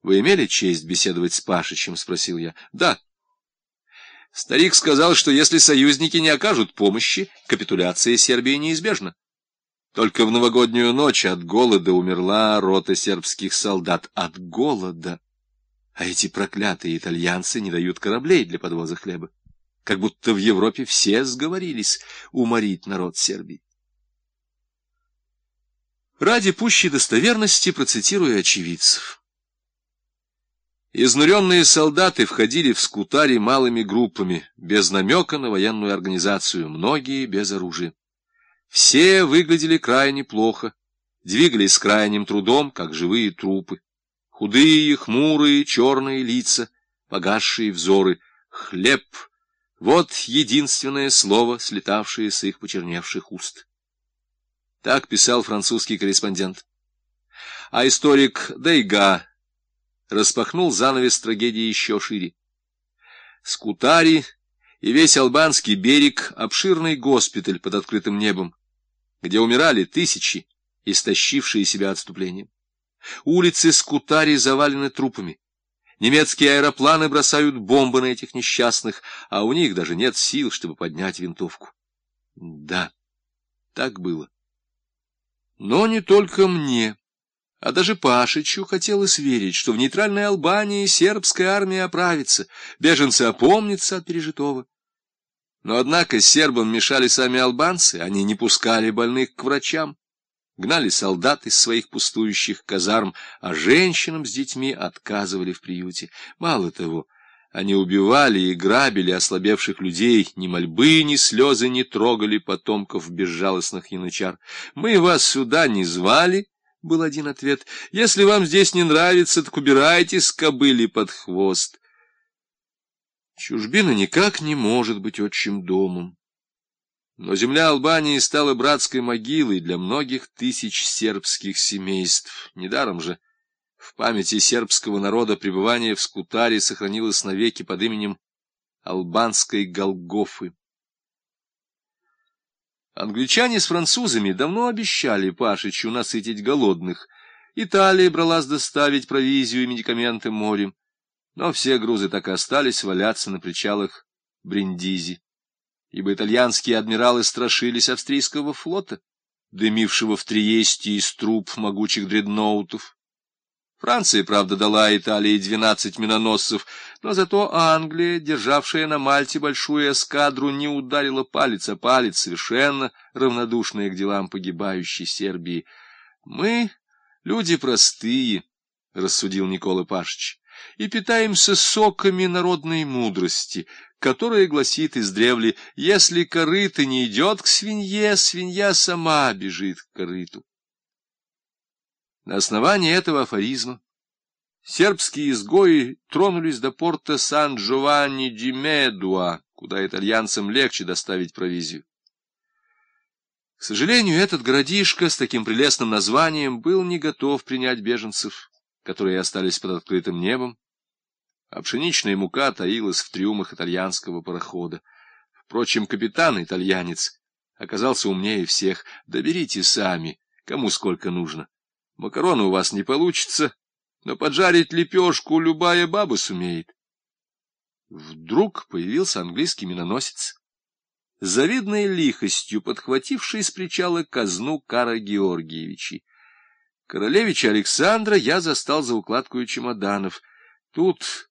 — Вы имели честь беседовать с Пашичем? — спросил я. — Да. Старик сказал, что если союзники не окажут помощи, капитуляция Сербии неизбежна. Только в новогоднюю ночь от голода умерла рота сербских солдат. От голода! А эти проклятые итальянцы не дают кораблей для подвоза хлеба. Как будто в Европе все сговорились уморить народ Сербии. Ради пущей достоверности процитирую очевидцев. Изнуренные солдаты входили в скутари малыми группами, без намека на военную организацию, многие без оружия. Все выглядели крайне плохо, двигались с крайним трудом, как живые трупы. Худые, хмурые, черные лица, погасшие взоры. Хлеб — вот единственное слово, слетавшее с их почерневших уст. Так писал французский корреспондент. А историк Дейга распахнул занавес трагедии еще шире. Скутари и весь албанский берег — обширный госпиталь под открытым небом, где умирали тысячи, истощившие себя отступлением. Улицы Скутари завалены трупами. Немецкие аэропланы бросают бомбы на этих несчастных, а у них даже нет сил, чтобы поднять винтовку. Да, так было. Но не только мне. А даже Пашичу хотелось верить, что в нейтральной Албании сербская армия оправится, беженцы опомнятся от пережитого. Но, однако, сербам мешали сами албанцы, они не пускали больных к врачам, гнали солдат из своих пустующих казарм, а женщинам с детьми отказывали в приюте. Мало того, они убивали и грабили ослабевших людей, ни мольбы, ни слезы не трогали потомков безжалостных янычар. «Мы вас сюда не звали», — был один ответ. — Если вам здесь не нравится, так убирайтесь, кобыли, под хвост. Чужбина никак не может быть отчим домом. Но земля Албании стала братской могилой для многих тысяч сербских семейств. Недаром же в памяти сербского народа пребывание в Скутаре сохранилось навеки под именем албанской Голгофы. Англичане с французами давно обещали Пашичу насытить голодных. Италия бралась доставить провизию и медикаменты морем. Но все грузы так и остались валяться на причалах Бриндизи, ибо итальянские адмиралы страшились австрийского флота, дымившего в Триесте из труб могучих дредноутов. Франция, правда, дала Италии двенадцать миноносцев, но зато Англия, державшая на Мальте большую эскадру, не ударила палец о палец, совершенно равнодушная к делам погибающей Сербии. «Мы люди простые», — рассудил Никола Пашич, — «и питаемся соками народной мудрости, которая гласит издревле, если корыто не идет к свинье, свинья сама бежит к корыту». На основании этого афоризма сербские изгои тронулись до порта Сан-Джованни-ди-Медуа, куда итальянцам легче доставить провизию. К сожалению, этот городишко с таким прелестным названием был не готов принять беженцев, которые остались под открытым небом, а пшеничная мука таилась в трюмах итальянского парохода. Впрочем, капитан-итальянец оказался умнее всех. Доберите сами, кому сколько нужно. Макароны у вас не получится, но поджарить лепешку любая баба сумеет. Вдруг появился английский миноносец, завидной лихостью подхвативший с причала казну Кара Георгиевича. Королевича Александра я застал за укладкой чемоданов. Тут